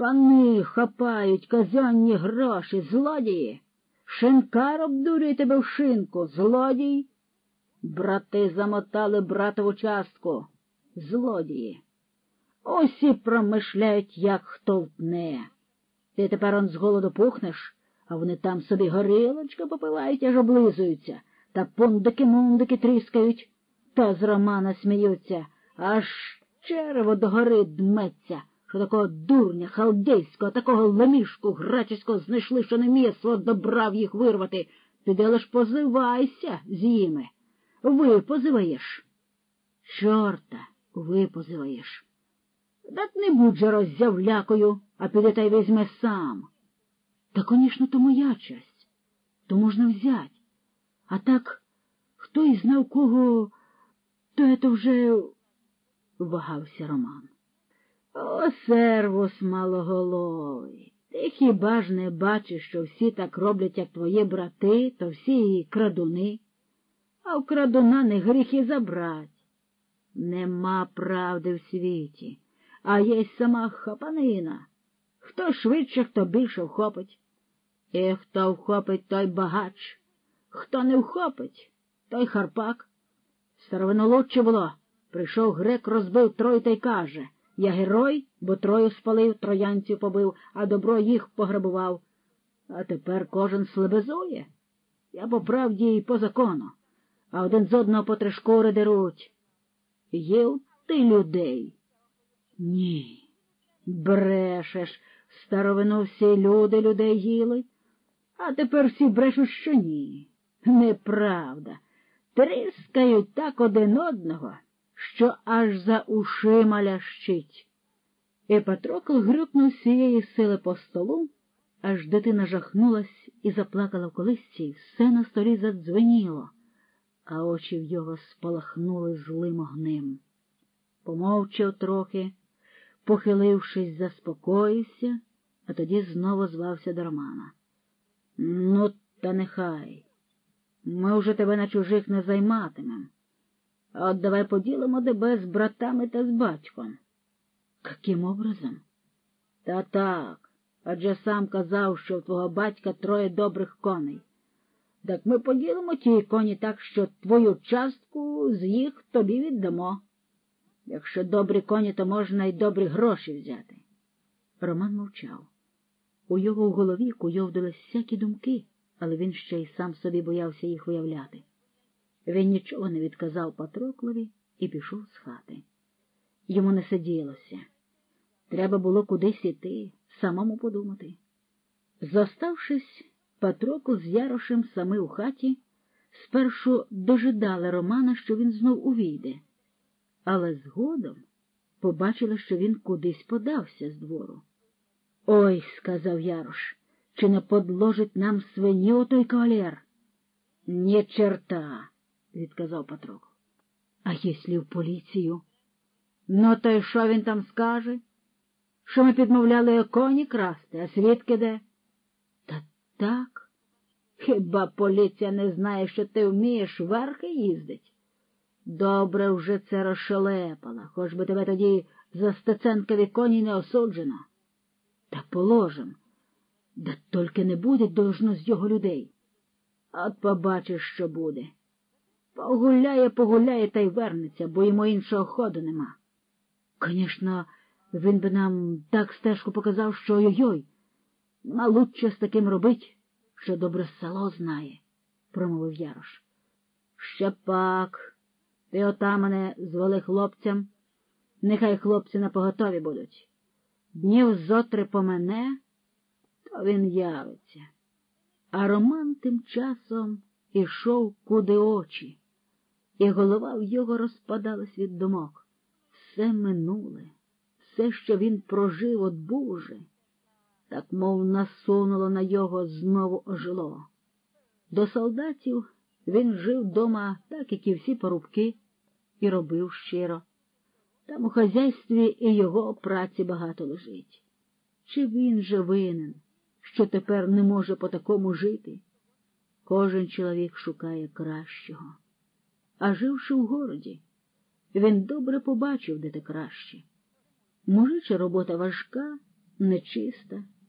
Пани хапають казенні гроші, злодії. Шинкар обдурює тебе в шинку, злодій. Брати замотали братову частку, злодії. Усі промишляють, як хто втне. Ти тепер он з голоду пухнеш, а вони там собі горілочка попивають, аж облизуються, та пундики-мундики тріскають, та з романа сміються, аж черево догори дметься, що такого дурня халдейського, такого ламішку грачеського знайшли, що не вміє свого добра в їх вирвати. Піде лиш позивайся з їми. Ви позиваєш. Чорта, ви позиваєш. Так не будь же роззявлякою, а піде та й візьме сам. Та, конечно, то моя часть, то можна взять. А так, хто і знав кого, то это вже вагався Роман. О, сервус малоголовий. Ти хіба ж не бачиш, що всі так роблять, як твої брати, то всі і крадуни, а в крадуна не гріх і забрать. Нема правди в світі, а є сама хапанина. Хто швидше, хто більше вхопить. І хто вхопить, той багач, хто не вхопить, той харпак. Старовино лучше було. Прийшов грек, розбив трой та й каже Я герой, бо трою спалив, троянців побив, а добро їх пограбував. А тепер кожен слебезує. Я по правді і по закону, а один з одного по три шкури деруть. Їв ти людей? Ні. Брешеш, старовину всі люди людей їли, а тепер всі брешуть, що ні. Неправда. Тріскають так один одного, що аж за ушима лящить. І Патрокл грюкнув цієї сили по столу, аж дитина жахнулась і заплакала в колисці, все на столі задзвеніло, а очі в його спалахнули злим огнем. Помовчав трохи, похилившись, заспокоївся, а тоді знову звався до Романа. Ну, та нехай. Ми вже тебе на чужих не займатимем. А от давай поділимо тебе з братами та з батьком. Каким образом? Та так. Адже сам казав, що у твого батька троє добрих коней. Так ми поділимо ті коні так, що твою частку з їх тобі віддамо. Якщо добрі коні, то можна й добрі гроші взяти. Роман мовчав. У його голові куйовдились всякі думки, але він ще й сам собі боявся їх виявляти. Він нічого не відказав Патроклові і пішов з хати. Йому не сиділося. Треба було кудись іти, самому подумати. Зоставшись, Патрокл з Ярошем сами у хаті, спершу дожидали Романа, що він знов увійде, але згодом побачили, що він кудись подався з двору. Ой, сказав Ярош, чи не подложить нам свиню той кавалер? Ні черта, відказав Патрокл. А якщо в поліцію? Ну, то й що він там скаже? Що ми підмовляли коні красти, а свідки де? Та так. Хіба поліція не знає, що ти вмієш верхи їздить? Добре вже це розшелепала, хоч би тебе тоді за стеценкові коні не осуджено. Та положим, да тільки не буде должно з його людей. От побачиш, що буде. Погуляє, погуляє та й вернеться, бо йому іншого ходу нема. Звісно, він би нам так стежку показав, що ой-ой, а лучше з таким робить, що добре село знає, промовив Ярош. Ще пак, ти отамане зволи хлопцям, нехай хлопці на поготові будуть. Днів зотри помене, то він явиться. А Роман тим часом ішов куди очі, і голова в його розпадалась від думок. Все минуле, все, що він прожив от Боже, так мов насунуло на його знову ожило. До солдатів він жив дома, так, як і всі порубки, і робив щиро. Там у хазяйстві і його праці багато лежить. Чи він же винен, що тепер не може по такому жити? Кожен чоловік шукає кращого. А живши в городі, він добре побачив, де те краще. Мужича робота важка, нечиста.